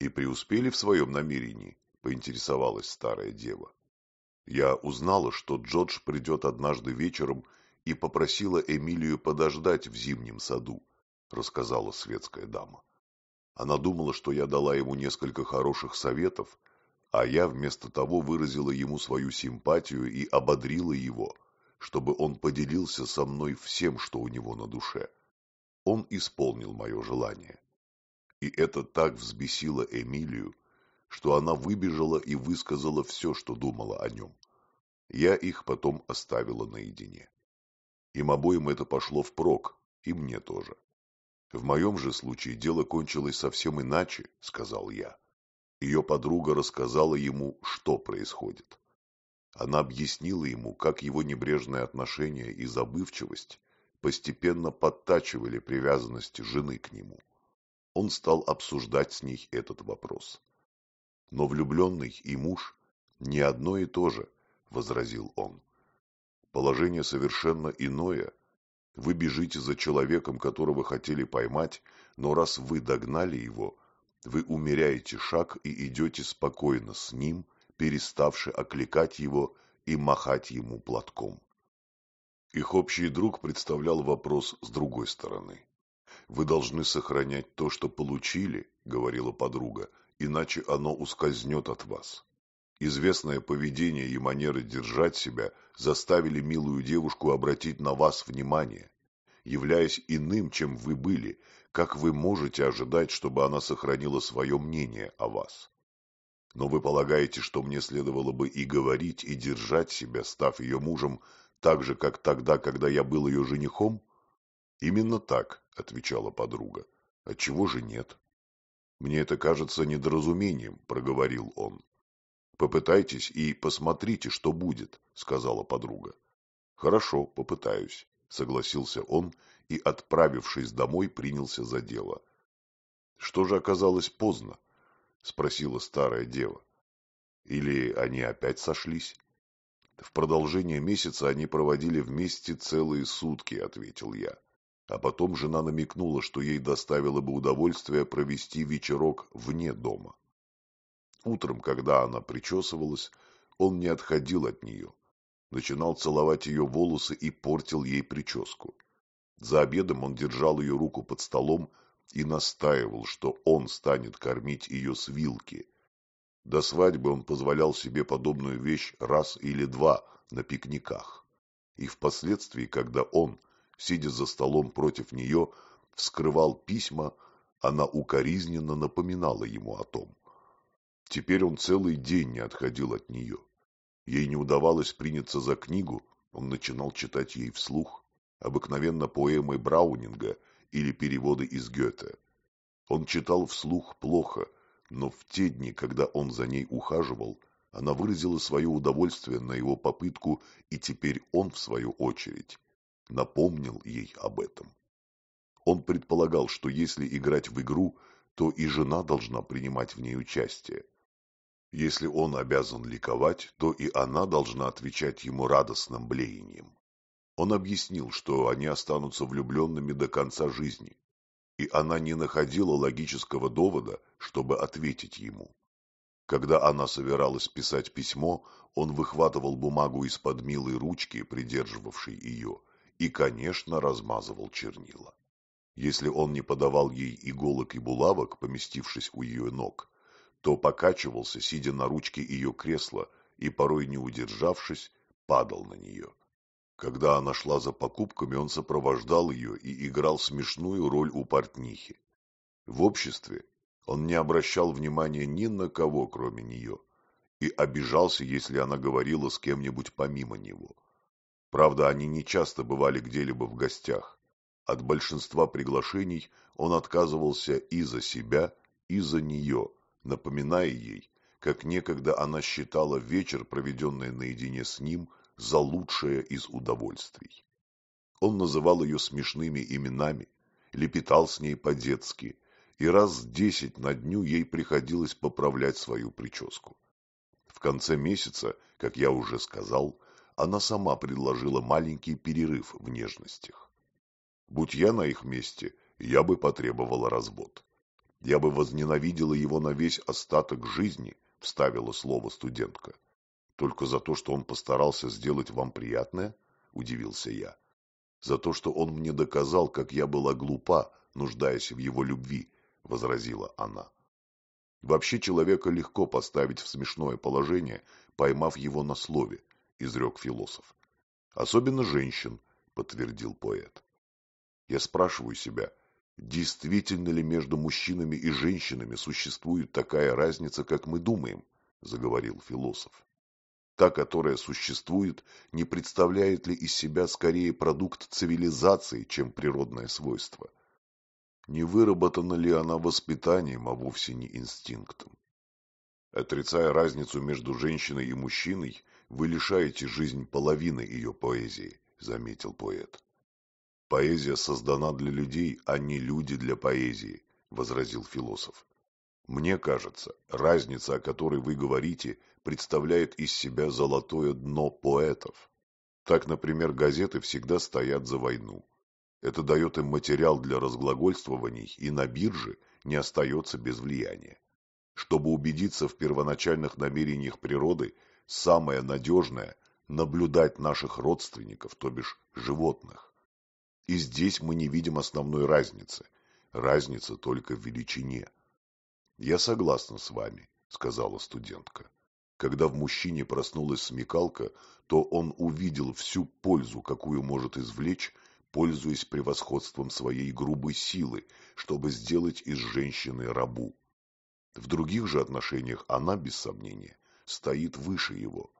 И преуспели в своем намерении, поинтересовалась старая дева. Я узнала, что Джордж придет однажды вечером и попросила Эмилию подождать в зимнем саду, рассказала светская дама. Она думала, что я дала ему несколько хороших советов, а я вместо того выразила ему свою симпатию и ободрила его, чтобы он поделился со мной всем, что у него на душе. Он исполнил мое желание. И это так взбесило Эмилию, что она выбежала и высказала все, что думала о нем. Я их потом оставила наедине. Им обоим это пошло впрок, и мне тоже. В моем же случае дело кончилось совсем иначе, сказал я. Ее подруга рассказала ему, что происходит. Она объяснила ему, как его небрежное отношение и забывчивость постепенно подтачивали привязанность жены к нему. Он стал обсуждать с ней этот вопрос. Но влюбленный и муж не одно и то же, возразил он. Положение совершенно иное. Вы бежите за человеком, которого хотели поймать, но раз вы догнали его, вы умеряете шаг и идете спокойно с ним, переставши окликать его и махать ему платком. Их общий друг представлял вопрос с другой стороны. «Вы должны сохранять то, что получили», — говорила подруга, «иначе оно ускользнет от вас». Известное поведение и манеры держать себя заставили милую девушку обратить на вас внимание. Являясь иным, чем вы были, как вы можете ожидать, чтобы она сохранила свое мнение о вас? Но вы полагаете, что мне следовало бы и говорить, и держать себя, став ее мужем, так же, как тогда, когда я был ее женихом? Именно так, отвечала подруга. Отчего же нет? Мне это кажется недоразумением, проговорил он. Попытайтесь и посмотрите, что будет, сказала подруга. Хорошо, попытаюсь, согласился он и, отправившись домой, принялся за дело. Что же оказалось поздно? спросила старая дева. Или они опять сошлись? В продолжение месяца они проводили вместе целые сутки, ответил я. А потом жена намекнула, что ей доставило бы удовольствие провести вечерок вне дома. Утром, когда она причесывалась, он не отходил от нее. Начинал целовать ее волосы и портил ей прическу. За обедом он держал ее руку под столом и настаивал, что он станет кормить ее с вилки, до свадьбы он позволял себе подобную вещь раз или два на пикниках. И впоследствии, когда он, сидя за столом против нее, вскрывал письма, она укоризненно напоминала ему о том. Теперь он целый день не отходил от нее. Ей не удавалось приняться за книгу, он начинал читать ей вслух, обыкновенно поэмы Браунинга или переводы из Гёте. Он читал вслух плохо – но в те дни, когда он за ней ухаживал, она выразила свое удовольствие на его попытку, и теперь он, в свою очередь, напомнил ей об этом. Он предполагал, что если играть в игру, то и жена должна принимать в ней участие. Если он обязан ликовать, то и она должна отвечать ему радостным блеянием. Он объяснил, что они останутся влюбленными до конца жизни, и она не находила логического довода, чтобы ответить ему. Когда она собиралась писать письмо, он выхватывал бумагу из-под милой ручки, придерживавшей ее, и, конечно, размазывал чернила. Если он не подавал ей иголок и булавок, поместившись у ее ног, то покачивался, сидя на ручке ее кресла, и, порой не удержавшись, падал на нее. Когда она шла за покупками, он сопровождал ее и играл смешную роль у портнихи. В обществе он не обращал внимания ни на кого, кроме нее, и обижался, если она говорила с кем-нибудь помимо него. Правда, они не часто бывали где-либо в гостях. От большинства приглашений он отказывался и за себя, и за нее, напоминая ей, как некогда она считала вечер, проведенный наедине с ним, за лучшее из удовольствий. Он называл ее смешными именами, лепетал с ней по-детски, и раз десять на дню ей приходилось поправлять свою прическу. В конце месяца, как я уже сказал, она сама предложила маленький перерыв в нежностях. Будь я на их месте, я бы потребовала развод. Я бы возненавидела его на весь остаток жизни, вставила слово студентка. Только за то, что он постарался сделать вам приятное, удивился я. За то, что он мне доказал, как я была глупа, нуждаясь в его любви, возразила она. Вообще человека легко поставить в смешное положение, поймав его на слове, изрек философ. Особенно женщин, подтвердил поэт. Я спрашиваю себя, действительно ли между мужчинами и женщинами существует такая разница, как мы думаем, заговорил философ. Та, которая существует, не представляет ли из себя скорее продукт цивилизации, чем природное свойство? Не выработана ли она воспитанием, а вовсе не инстинктом? Отрицая разницу между женщиной и мужчиной, вы лишаете жизнь половины ее поэзии, заметил поэт. Поэзия создана для людей, а не люди для поэзии, возразил философ. Мне кажется, разница, о которой вы говорите, представляет из себя золотое дно поэтов. Так, например, газеты всегда стоят за войну. Это дает им материал для разглагольствований и на бирже не остается без влияния. Чтобы убедиться в первоначальных намерениях природы, самое надежное – наблюдать наших родственников, то бишь животных. И здесь мы не видим основной разницы. Разница только в величине. «Я согласна с вами», — сказала студентка. Когда в мужчине проснулась смекалка, то он увидел всю пользу, какую может извлечь, пользуясь превосходством своей грубой силы, чтобы сделать из женщины рабу. В других же отношениях она, без сомнения, стоит выше его.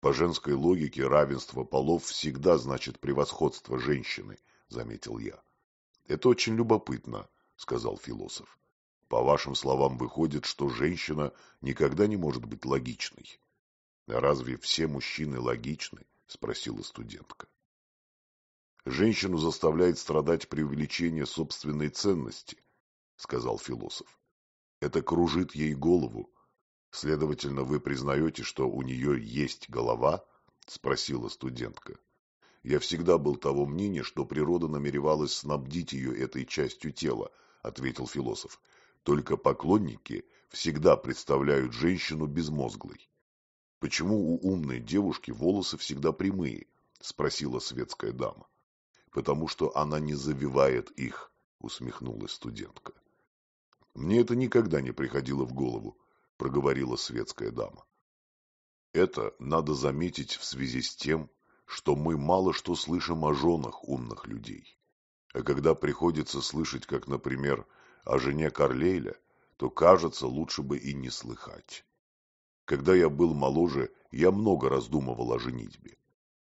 По женской логике равенство полов всегда значит превосходство женщины, заметил я. Это очень любопытно, сказал философ. По вашим словам выходит, что женщина никогда не может быть логичной. Разве все мужчины логичны? спросила студентка. Женщину заставляет страдать преувеличение собственной ценности, сказал философ. Это кружит ей голову, Следовательно, вы признаете, что у нее есть голова? Спросила студентка. Я всегда был того мнения, что природа намеревалась снабдить ее этой частью тела, ответил философ. Только поклонники всегда представляют женщину безмозглой. Почему у умной девушки волосы всегда прямые? Спросила светская дама. Потому что она не завивает их, усмехнулась студентка. Мне это никогда не приходило в голову, проговорила светская дама. Это надо заметить в связи с тем, что мы мало что слышим о женах умных людей. А когда приходится слышать, как, например, о жене Карлейля, то, кажется, лучше бы и не слыхать. Когда я был моложе, я много раздумывал о женитьбе.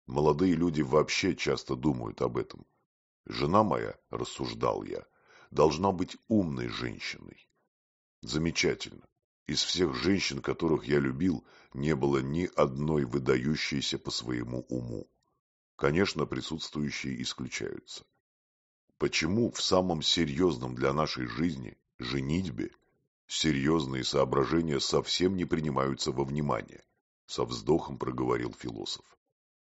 Молодые люди вообще часто думают об этом. Жена моя, рассуждал я, должна быть умной женщиной. Замечательно. Из всех женщин, которых я любил, не было ни одной выдающейся по своему уму. Конечно, присутствующие исключаются. Почему в самом серьезном для нашей жизни, женитьбе, серьезные соображения совсем не принимаются во внимание? Со вздохом проговорил философ.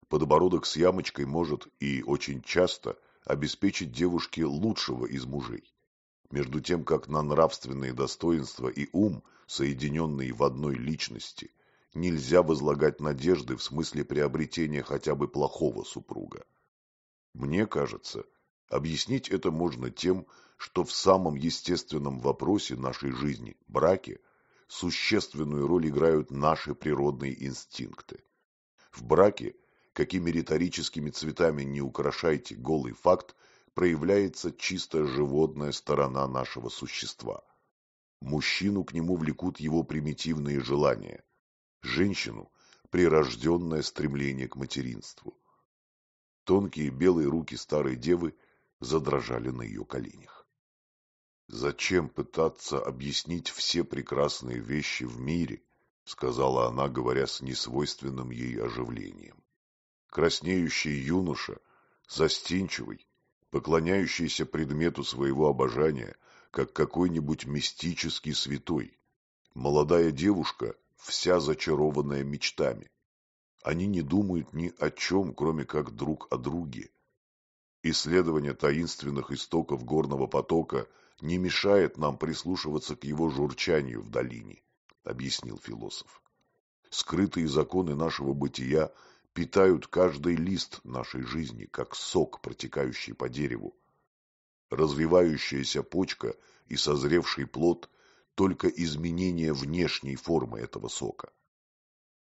Подбородок с ямочкой может и очень часто обеспечить девушке лучшего из мужей между тем как на нравственные достоинства и ум, соединенные в одной личности, нельзя возлагать надежды в смысле приобретения хотя бы плохого супруга. Мне кажется, объяснить это можно тем, что в самом естественном вопросе нашей жизни, браке, существенную роль играют наши природные инстинкты. В браке, какими риторическими цветами не украшайте голый факт, проявляется чисто животная сторона нашего существа. Мужчину к нему влекут его примитивные желания, женщину – прирожденное стремление к материнству. Тонкие белые руки старой девы задрожали на ее коленях. «Зачем пытаться объяснить все прекрасные вещи в мире?» — сказала она, говоря с несвойственным ей оживлением. Краснеющий юноша, застенчивый, поклоняющийся предмету своего обожания, как какой-нибудь мистический святой. Молодая девушка, вся зачарованная мечтами. Они не думают ни о чем, кроме как друг о друге. Исследование таинственных истоков горного потока не мешает нам прислушиваться к его журчанию в долине, объяснил философ. Скрытые законы нашего бытия питают каждый лист нашей жизни, как сок, протекающий по дереву. Развивающаяся почка и созревший плод – только изменение внешней формы этого сока.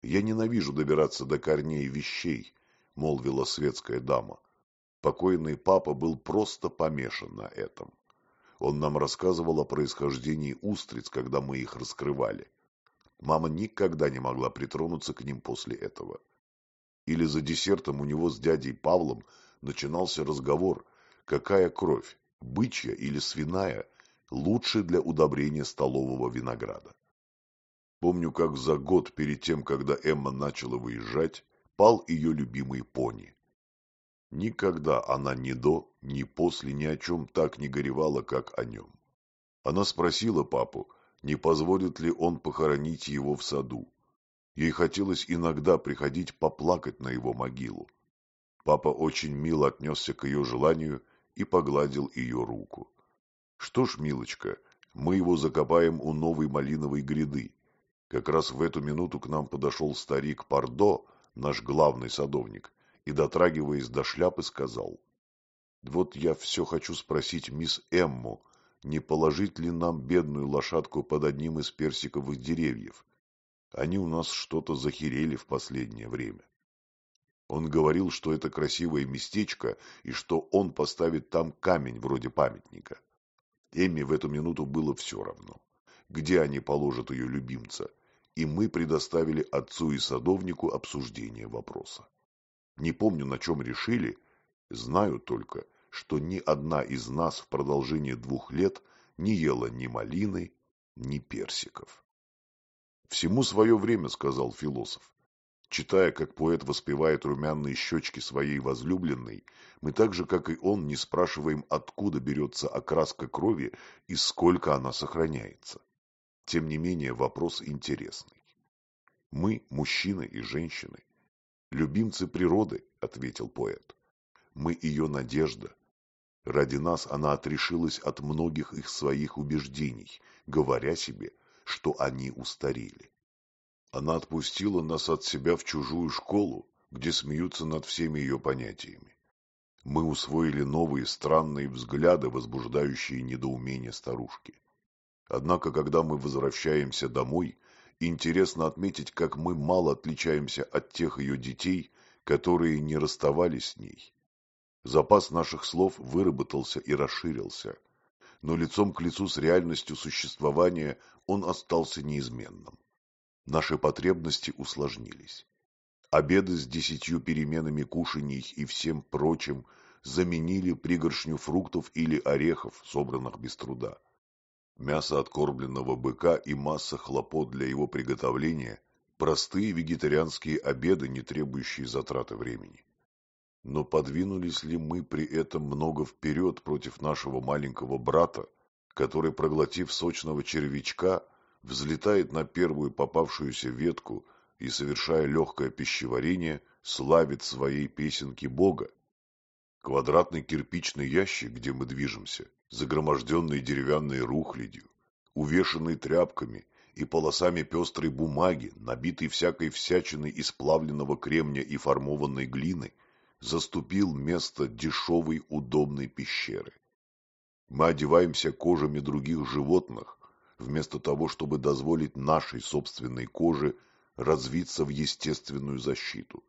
«Я ненавижу добираться до корней вещей», – молвила светская дама. Покойный папа был просто помешан на этом. Он нам рассказывал о происхождении устриц, когда мы их раскрывали. Мама никогда не могла притронуться к ним после этого. Или за десертом у него с дядей Павлом начинался разговор, какая кровь, бычья или свиная, лучше для удобрения столового винограда. Помню, как за год перед тем, когда Эмма начала выезжать, пал ее любимый пони. Никогда она ни до, ни после ни о чем так не горевала, как о нем. Она спросила папу, не позволит ли он похоронить его в саду. Ей хотелось иногда приходить поплакать на его могилу. Папа очень мило отнесся к ее желанию и погладил ее руку. Что ж, милочка, мы его закопаем у новой малиновой гряды. Как раз в эту минуту к нам подошел старик Пардо, наш главный садовник, и, дотрагиваясь до шляпы, сказал, «Вот я все хочу спросить мисс Эмму, не положить ли нам бедную лошадку под одним из персиковых деревьев? Они у нас что-то захерели в последнее время». Он говорил, что это красивое местечко и что он поставит там камень вроде памятника. Эмми в эту минуту было все равно, где они положат ее любимца, и мы предоставили отцу и садовнику обсуждение вопроса. Не помню, на чем решили, знаю только, что ни одна из нас в продолжении двух лет не ела ни малины, ни персиков. «Всему свое время», — сказал философ. Читая, как поэт воспевает румяные щечки своей возлюбленной, мы так же, как и он, не спрашиваем, откуда берется окраска крови и сколько она сохраняется. Тем не менее, вопрос интересный. Мы, мужчины и женщины, любимцы природы, ответил поэт. Мы ее надежда. Ради нас она отрешилась от многих их своих убеждений, говоря себе, что они устарели. Она отпустила нас от себя в чужую школу, где смеются над всеми ее понятиями. Мы усвоили новые странные взгляды, возбуждающие недоумение старушки. Однако, когда мы возвращаемся домой, интересно отметить, как мы мало отличаемся от тех ее детей, которые не расставались с ней. Запас наших слов выработался и расширился, но лицом к лицу с реальностью существования он остался неизменным наши потребности усложнились. Обеды с десятью переменами кушаний и всем прочим заменили пригоршню фруктов или орехов, собранных без труда. Мясо откормленного быка и масса хлопот для его приготовления – простые вегетарианские обеды, не требующие затраты времени. Но подвинулись ли мы при этом много вперед против нашего маленького брата, который, проглотив сочного червячка, взлетает на первую попавшуюся ветку и, совершая легкое пищеварение, славит своей песенки Бога. Квадратный кирпичный ящик, где мы движемся, загроможденный деревянной рухлядью, увешанный тряпками и полосами пестрой бумаги, набитый всякой всячиной из плавленного кремня и формованной глины, заступил место дешевой удобной пещеры. Мы одеваемся кожами других животных, вместо того, чтобы дозволить нашей собственной коже развиться в естественную защиту.